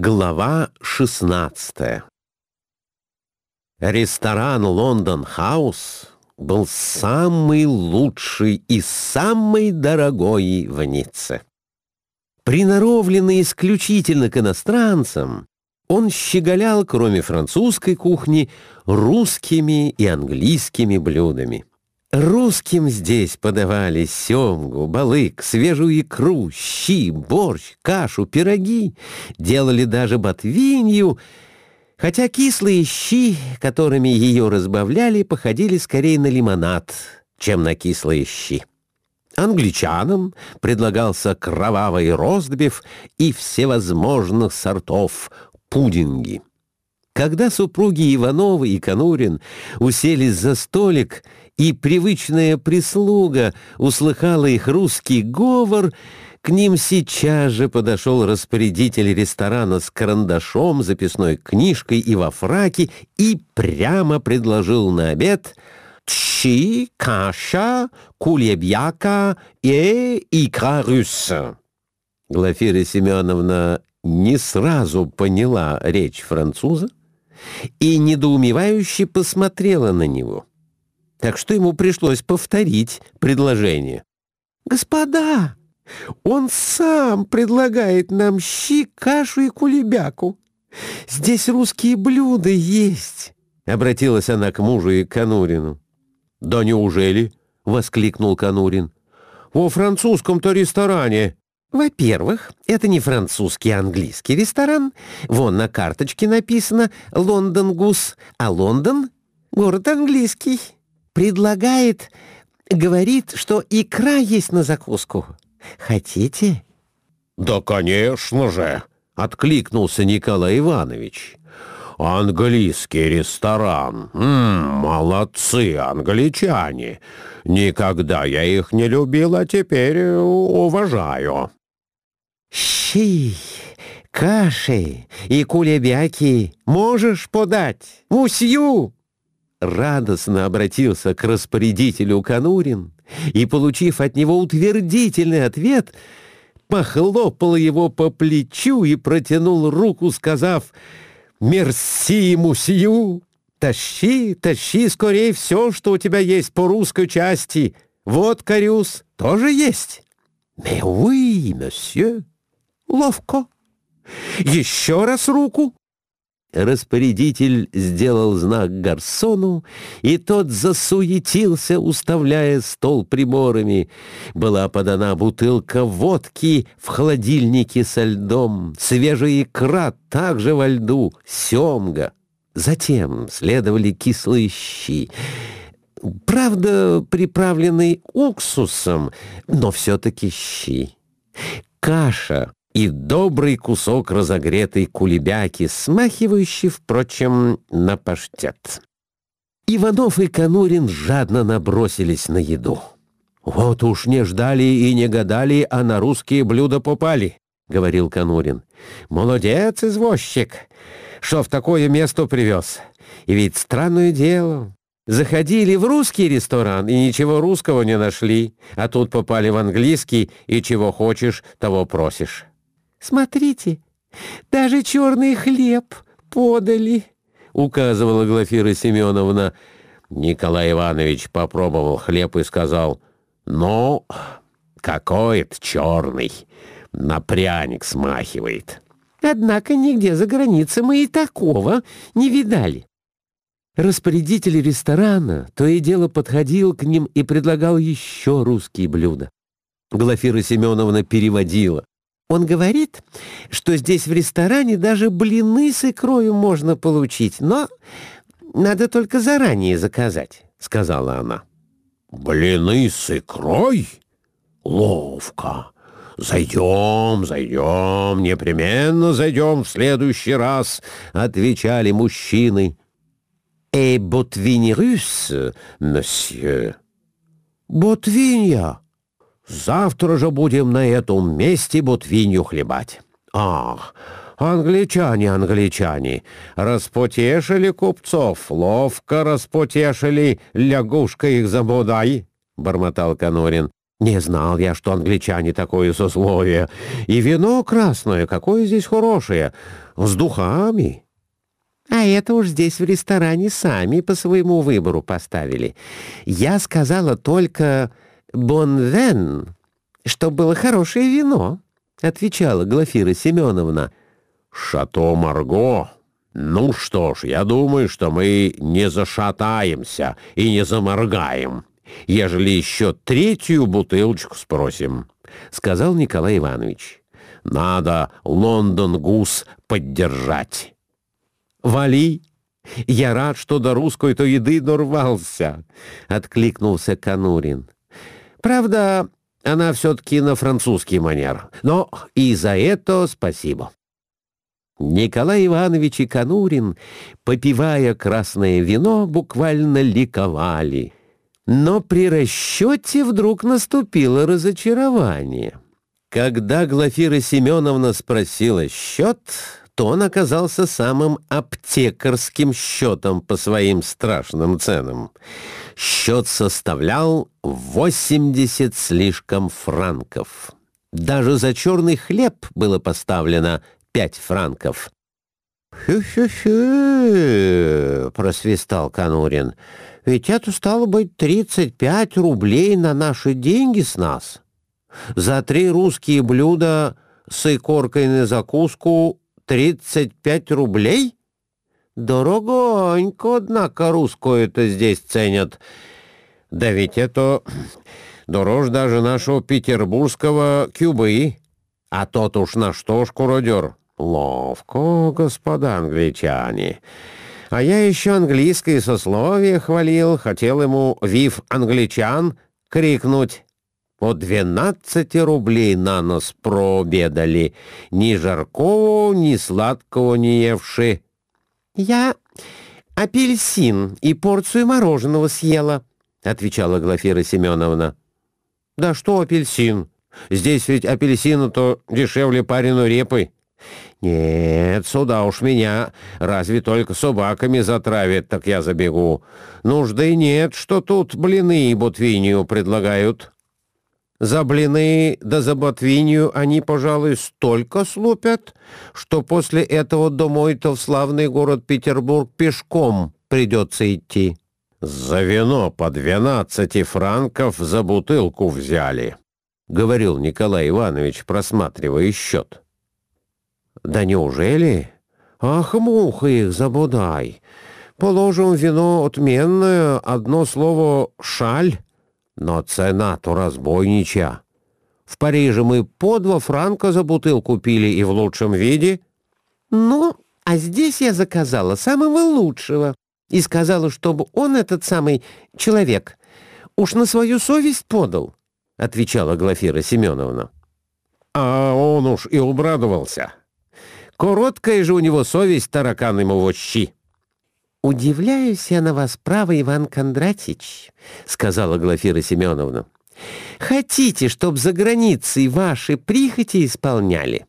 Глава 16 Ресторан «Лондон Хаус» был самый лучший и самый дорогой в Ницце. Приноровленный исключительно к иностранцам, он щеголял, кроме французской кухни, русскими и английскими блюдами. Русским здесь подавали семгу, балык, свежую икру, щи, борщ, кашу, пироги, делали даже ботвинью, хотя кислые щи, которыми ее разбавляли, походили скорее на лимонад, чем на кислые щи. Англичанам предлагался кровавый ростбиф и всевозможных сортов пудинги. Когда супруги Ивановы и Конурин уселись за столик, и привычная прислуга услыхала их русский говор, к ним сейчас же подошел распорядитель ресторана с карандашом, записной книжкой и во фраке и прямо предложил на обед «Чи, каша, кулебьяка и икра русса». Глафира Семеновна не сразу поняла речь француза, и недоумевающе посмотрела на него. Так что ему пришлось повторить предложение. «Господа, он сам предлагает нам щи, кашу и кулебяку. Здесь русские блюда есть», — обратилась она к мужу и Конурину. «Да неужели?» — воскликнул Конурин. «Во французском-то ресторане во-первых, это не французский, а английский ресторан. Вон на карточке написано «Лондон Гус», а Лондон — город английский. Предлагает, говорит, что икра есть на закуску. Хотите? «Да, конечно же!» — откликнулся Николай Иванович. «Английский ресторан. М -м, молодцы англичане. Никогда я их не любил, а теперь уважаю». Щи, каши и кулебяки можешь подать? Мусью!» Радостно обратился к распорядителю Конурин и, получив от него утвердительный ответ, похлопал его по плечу и протянул руку, сказав «Мерси, мусью! Тащи, тащи скорее все, что у тебя есть по русской части. Вот, Карюс, тоже есть». «Mais oui, monsieur!» Ловко. Еще раз руку. Распорядитель сделал знак гарсону, и тот засуетился, уставляя стол приборами. Была подана бутылка водки в холодильнике со льдом, свежая икра также во льду, семга. Затем следовали кислые щи, правда, приправленные уксусом, но все-таки щи. Каша и добрый кусок разогретой кулебяки, смахивающий, впрочем, на паштет. Иванов и Конурин жадно набросились на еду. «Вот уж не ждали и не гадали, а на русские блюда попали», — говорил Конурин. «Молодец, извозчик, что в такое место привез. И ведь странное дело. Заходили в русский ресторан и ничего русского не нашли, а тут попали в английский и чего хочешь, того просишь». «Смотрите, даже черный хлеб подали», — указывала Глафира Семеновна. Николай Иванович попробовал хлеб и сказал, «Ну, какой это черный, на пряник смахивает». «Однако нигде за границей мы и такого не видали». Распорядитель ресторана то и дело подходил к ним и предлагал еще русские блюда. Глафира Семеновна переводила. Он говорит, что здесь в ресторане даже блины с икрою можно получить, но надо только заранее заказать, — сказала она. «Блины с икрой? Ловко. Зайдем, зайдем, непременно зайдем в следующий раз», — отвечали мужчины. «И ботвинь рус, месье?» «Ботвинья?» Завтра же будем на этом месте ботвинью хлебать. Ах, англичане, англичане, распотешили купцов, ловко распотешили, лягушка их забудай, — бормотал Конорин. Не знал я, что англичане такое сословие. И вино красное, какое здесь хорошее, с духами. А это уж здесь в ресторане сами по своему выбору поставили. Я сказала только «бонвен», что было хорошее вино, — отвечала Глафира Семеновна. «Шато Марго? Ну что ж, я думаю, что мы не зашатаемся и не заморгаем» ежели еще третью бутылочку спросим», — сказал Николай Иванович. «Надо Лондон-гус поддержать». «Вали! Я рад, что до русской-то еды дорвался», — откликнулся Конурин. «Правда, она все-таки на французский манер, но и за это спасибо». Николай Иванович и Конурин, попивая красное вино, буквально ликовали — но при расчете вдруг наступило разочарование. Когда Глафира Семеновна спросила счет, то он оказался самым аптекарским счетом по своим страшным ценам. Счет составлял 80 слишком франков. Даже за черный хлеб было поставлено 5 франков. «Хю-хю-хю!» — просвистал Конурин. Ведь это стало быть 35 рублей на наши деньги с нас. За три русские блюда с икоркой на закуску 35 рублей? Дорогонько, однако, русскую это здесь ценят. Да ведь это дороже даже нашего петербургского кюбы. А тот уж на что ж, куродер? Ловко, господа англичане. А я еще английское сословие хвалил, хотел ему «Вив англичан» крикнуть. По двенадцати рублей на нос прообедали, ни жаркого, ни сладкого не евши. «Я апельсин и порцию мороженого съела», — отвечала Глафира Семеновна. «Да что апельсин? Здесь ведь апельсина-то дешевле пареной репы». «Нет, сюда уж меня разве только собаками затравят, так я забегу. Нужды нет, что тут блины и ботвинью предлагают». За блины да за ботвинью они, пожалуй, столько слупят, что после этого домой-то в славный город Петербург пешком придется идти. «За вино по двенадцати франков за бутылку взяли», — говорил Николай Иванович, просматривая счет. Да неужели? Ах, муха их забудай. Положим, вино отменное, одно слово «шаль», но цена-то разбойничья. В Париже мы по два франка за бутылку купили и в лучшем виде. Ну, а здесь я заказала самого лучшего и сказала, чтобы он, этот самый человек, уж на свою совесть подал, — отвечала Глафира Семеновна. А он уж и обрадовался. Короткая же у него совесть таракан ему в щи. «Удивляюсь я на вас, право, Иван Кондратич», — сказала Глафира Семеновна. «Хотите, чтоб за границей ваши прихоти исполняли,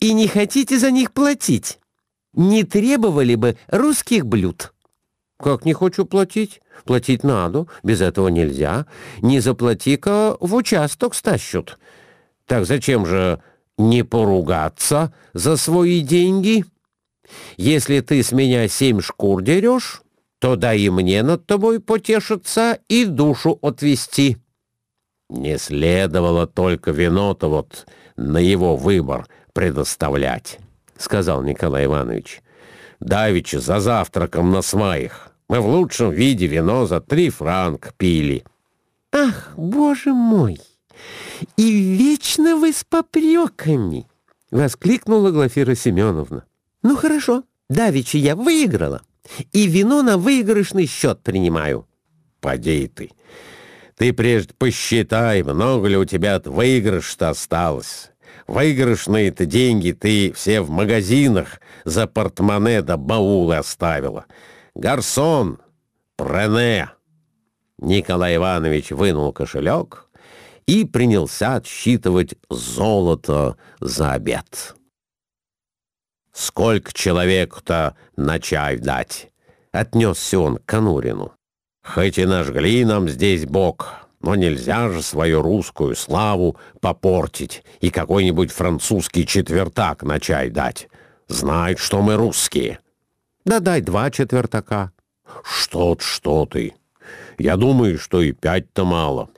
и не хотите за них платить. Не требовали бы русских блюд». «Как не хочу платить? Платить надо, без этого нельзя. Не заплати-ка в участок стащут. Так зачем же не поругаться за свои деньги. Если ты с меня семь шкур дерешь, то дай и мне над тобой потешиться и душу отвести. Не следовало только вино-то вот на его выбор предоставлять, — сказал Николай Иванович. Давича за завтраком на смаях. Мы в лучшем виде вино за три франк пили. — Ах, боже мой! «И вечно вы с попреками!» — воскликнула Глафира Семеновна. «Ну хорошо, давеча я выиграла, и вино на выигрышный счет принимаю». «Поди ты! Ты прежде посчитай, много ли у тебя от выигрыш-то осталось. Выигрышные-то деньги ты все в магазинах за портмоне да баулы оставила. Гарсон! Прене!» Николай Иванович вынул кошелек — и принялся отсчитывать золото за обед. «Сколько человеку-то на чай дать?» — отнесся он к Конурину. «Хоть и нажгли нам здесь бок, Но нельзя же свою русскую славу попортить и какой-нибудь французский четвертак на чай дать. Знает, что мы русские. Да дай два четвертака. Что-то, что ты. Я думаю, что и пять-то мало.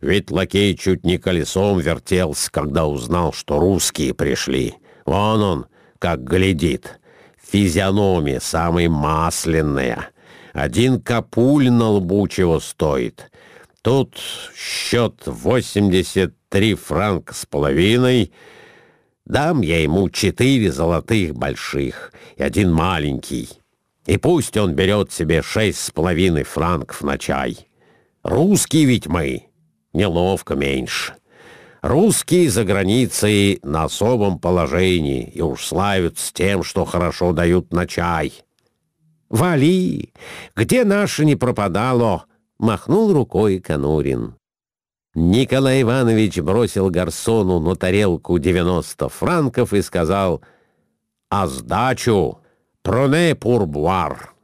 Ведь лакей чуть не колесом вертелся, когда узнал, что русские пришли. Вон он, как глядит. Физиономия самая масляная. Один капуль на лбу чего стоит. Тут счет 83 франка с половиной. Дам я ему четыре золотых больших и один маленький. И пусть он берет себе шесть с половиной франков на чай. Русские ведь мы, неловко меньше. Русские за границей на особом положении и уж славятся тем, что хорошо дают на чай. «Вали! Где наше не пропадало?» — махнул рукой Конурин. Николай Иванович бросил гарсону на тарелку 90 франков и сказал «А сдачу проне пурбуар».